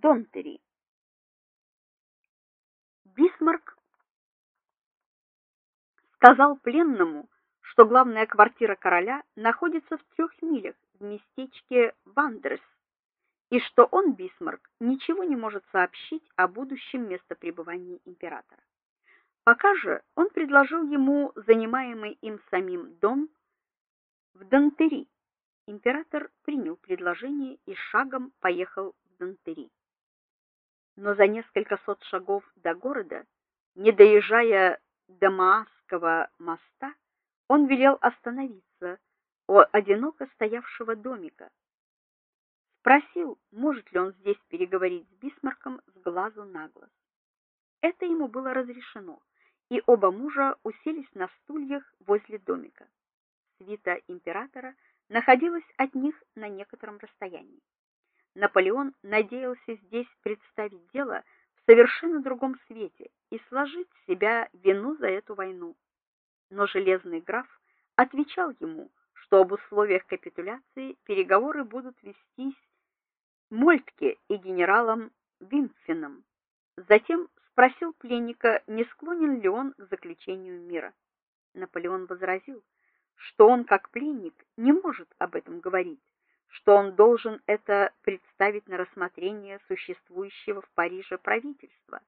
Донтери. Бисмарк сказал пленному, что главная квартира короля находится в трех милях в местечке Вандрес, и что он, Бисмарк, ничего не может сообщить о будущем местопребывании императора. Пока же он предложил ему занимаемый им самим дом в Донтери. Император принял предложение и шагом поехал в Донтери. Но за несколько сот шагов до города, не доезжая до Маасского моста, он велел остановиться у одиноко стоявшего домика. Спросил, может ли он здесь переговорить с Бисмарком с глазу на глаз. Это ему было разрешено, и оба мужа уселись на стульях возле домика. Свита императора находилась от них на некотором расстоянии. Наполеон надеялся здесь представить дело в совершенно другом свете и сложить себя вину за эту войну. Но железный граф отвечал ему, что об условиях капитуляции переговоры будут вестись Мольтке и генералом Винфеном. Затем спросил пленника, не склонен ли он к заключению мира. Наполеон возразил, что он как пленник не может об этом говорить, что он должен это представить на рассмотрение существующего в Париже правительства.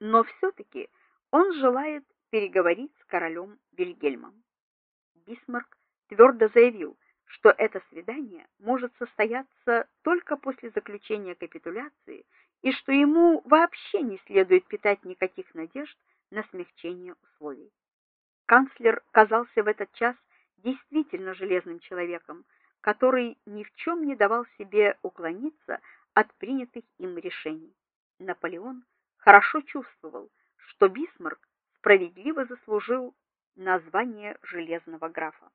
Но все таки он желает переговорить с королем Вильгельмом. Бисмарк твердо заявил, что это свидание может состояться только после заключения капитуляции и что ему вообще не следует питать никаких надежд на смягчение условий. Канцлер казался в этот час действительно железным человеком, который ни в чем не давал себе уклониться от принятых им решений. Наполеон хорошо чувствовал, что Бисмарк справедливо заслужил название железного графа.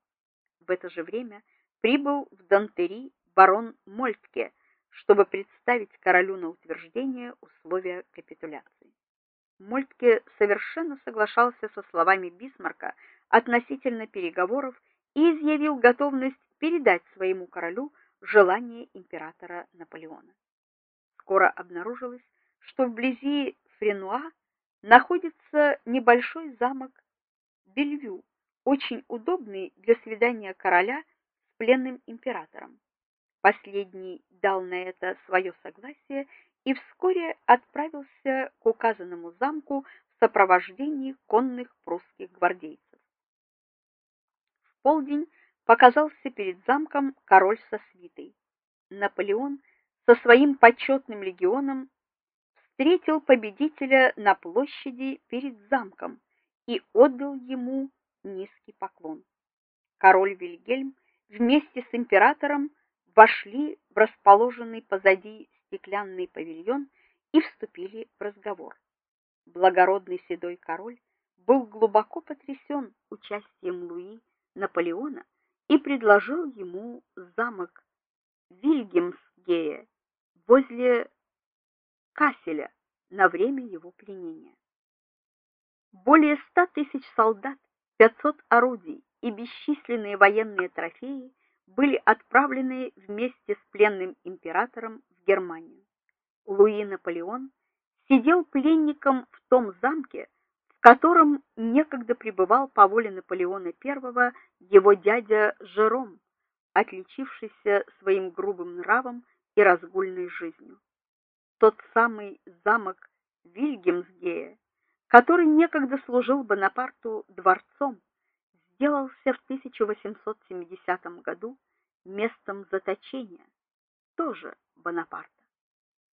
В это же время прибыл в Дантери барон Мольтке, чтобы представить королю на утверждение условия капитуляции. Мольтке совершенно соглашался со словами Бисмарка относительно переговоров и изъявил готовность передать своему королю желание императора Наполеона. Скоро обнаружилось, что вблизи Френуа находится небольшой замок Бельвю, очень удобный для свидания короля с пленным императором. Последний дал на это свое согласие и вскоре отправился к указанному замку в сопровождении конных прусских гвардейцев. В полдень показался перед замком король со свитой. Наполеон со своим почетным легионом встретил победителя на площади перед замком и отдал ему низкий поклон. Король Вильгельм вместе с императором вошли в расположенный позади стеклянный павильон и вступили в разговор. Благородный седой король был глубоко потрясен участием Луи Наполеона и предложил ему замок Вильгельмсгее возле Касселя на время его пленения. Более ста тысяч солдат, 500 орудий и бесчисленные военные трофеи были отправлены вместе с пленным императором в Германию. Луи Наполеон сидел пленником в том замке, в котором некогда пребывал по воле Наполеона I его дядя Жером, отличившийся своим грубым нравом и разгульной жизнью. Тот самый замок Вильгельмсгея, который некогда служил Бонапарту дворцом, сделался в 1870 году местом заточения тоже Бонапарта.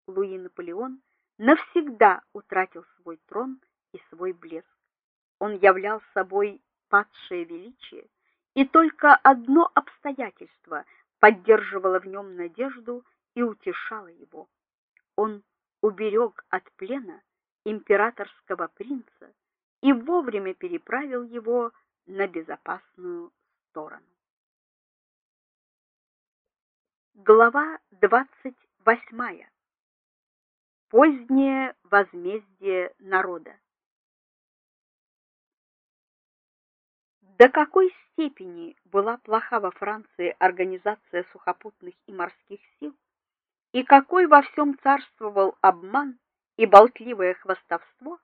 Луи Наполеон навсегда утратил свой трон и свой блеск. Он являл собой падшее величие, и только одно обстоятельство поддерживало в нем надежду и утешало его. Он уберег от плена императорского принца и вовремя переправил его на безопасную сторону. Глава двадцать восьмая. Позднее возмездие народа. До какой степени была плоха во Франции организация сухопутных и морских сил, и какой во всем царствовал обман и болтливое хвастовство,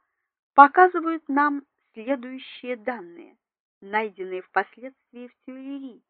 показывают нам следующие данные, найденные впоследствии в Тюильри